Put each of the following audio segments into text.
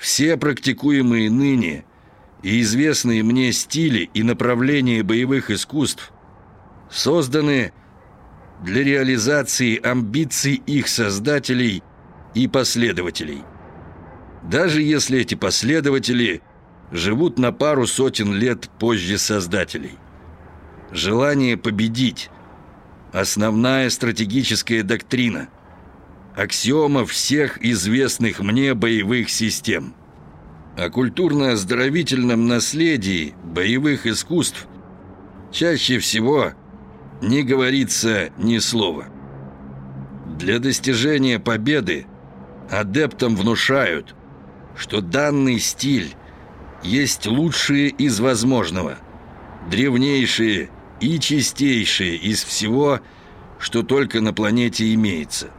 Все практикуемые ныне и известные мне стили и направления боевых искусств созданы для реализации амбиций их создателей и последователей. Даже если эти последователи живут на пару сотен лет позже создателей. Желание победить – основная стратегическая доктрина, аксиома всех известных мне боевых систем. О культурно-оздоровительном наследии боевых искусств чаще всего не говорится ни слова. Для достижения победы адептам внушают, что данный стиль есть лучшие из возможного, древнейшие и чистейшие из всего, что только на планете имеется.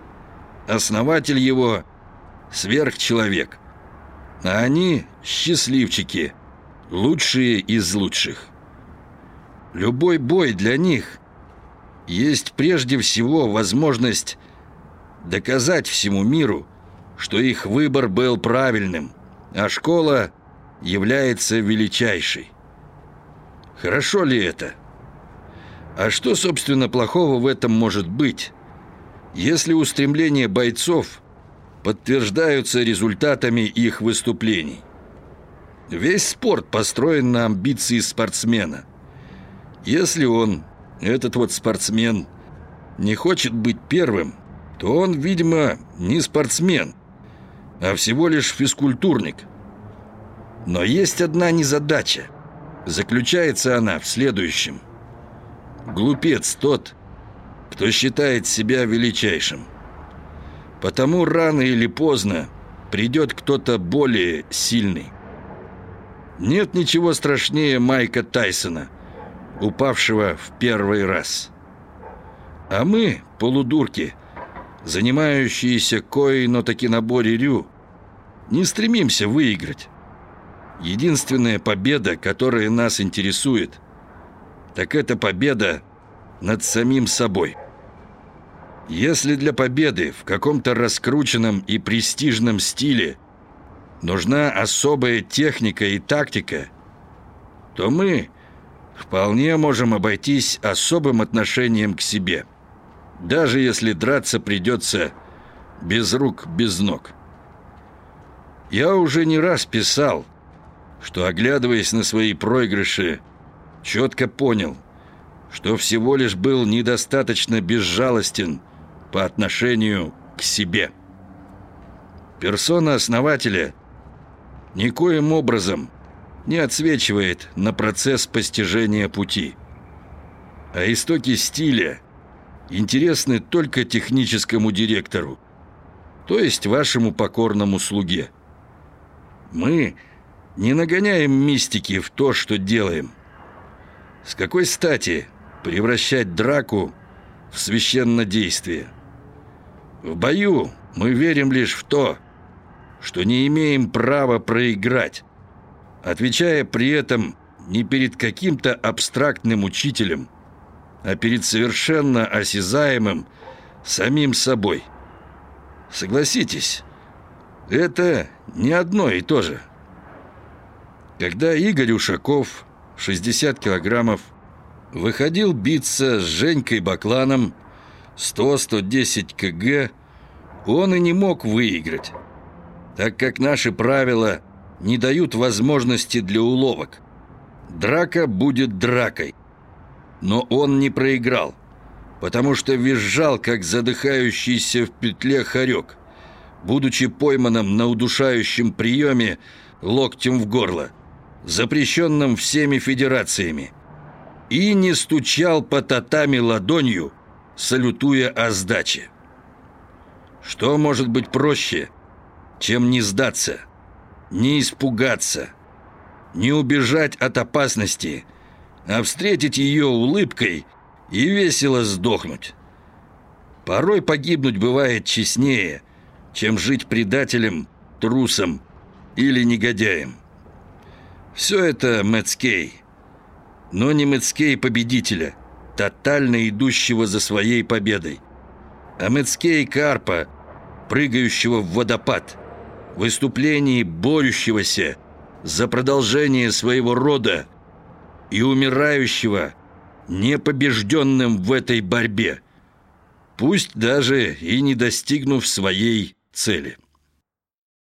Основатель его – сверхчеловек, а они – счастливчики, лучшие из лучших. Любой бой для них есть прежде всего возможность доказать всему миру, что их выбор был правильным, а школа является величайшей. Хорошо ли это? А что, собственно, плохого в этом может быть, если устремления бойцов подтверждаются результатами их выступлений? Весь спорт построен на амбиции спортсмена. Если он, этот вот спортсмен, не хочет быть первым, то он, видимо, не спортсмен, а всего лишь физкультурник. Но есть одна незадача. Заключается она в следующем. Глупец тот, кто считает себя величайшим. Потому рано или поздно придет кто-то более сильный. Нет ничего страшнее Майка Тайсона, упавшего в первый раз. А мы, полудурки, занимающиеся кое но таки наборе рю, не стремимся выиграть. Единственная победа, которая нас интересует, так это победа над самим собой. Если для победы в каком-то раскрученном и престижном стиле нужна особая техника и тактика, то мы вполне можем обойтись особым отношением к себе, даже если драться придется без рук, без ног. Я уже не раз писал, что, оглядываясь на свои проигрыши, четко понял, что всего лишь был недостаточно безжалостен по отношению к себе. Персона основателя никоим образом не отсвечивает на процесс постижения пути. А истоки стиля интересны только техническому директору, то есть вашему покорному слуге. Мы не нагоняем мистики в то, что делаем. С какой стати превращать драку в священнодействие? В бою мы верим лишь в то, что не имеем права проиграть, отвечая при этом не перед каким-то абстрактным учителем, а перед совершенно осязаемым самим собой. Согласитесь, это не одно и то же. Когда Игорь Ушаков, 60 килограммов, выходил биться с Женькой Бакланом 100-110 кг, он и не мог выиграть, так как наши правила не дают возможности для уловок. Драка будет дракой. Но он не проиграл, потому что визжал, как задыхающийся в петле хорек будучи пойманным на удушающем приеме локтем в горло, запрещенным всеми федерациями, и не стучал по татами ладонью, салютуя о сдаче. Что может быть проще, чем не сдаться, не испугаться, не убежать от опасности, а встретить ее улыбкой и весело сдохнуть? Порой погибнуть бывает честнее – чем жить предателем, трусом или негодяем. Все это Мэтскей, но не Мэтскей победителя, тотально идущего за своей победой, а Мэтскей Карпа, прыгающего в водопад, выступлении борющегося за продолжение своего рода и умирающего непобежденным в этой борьбе, пусть даже и не достигнув своей цели.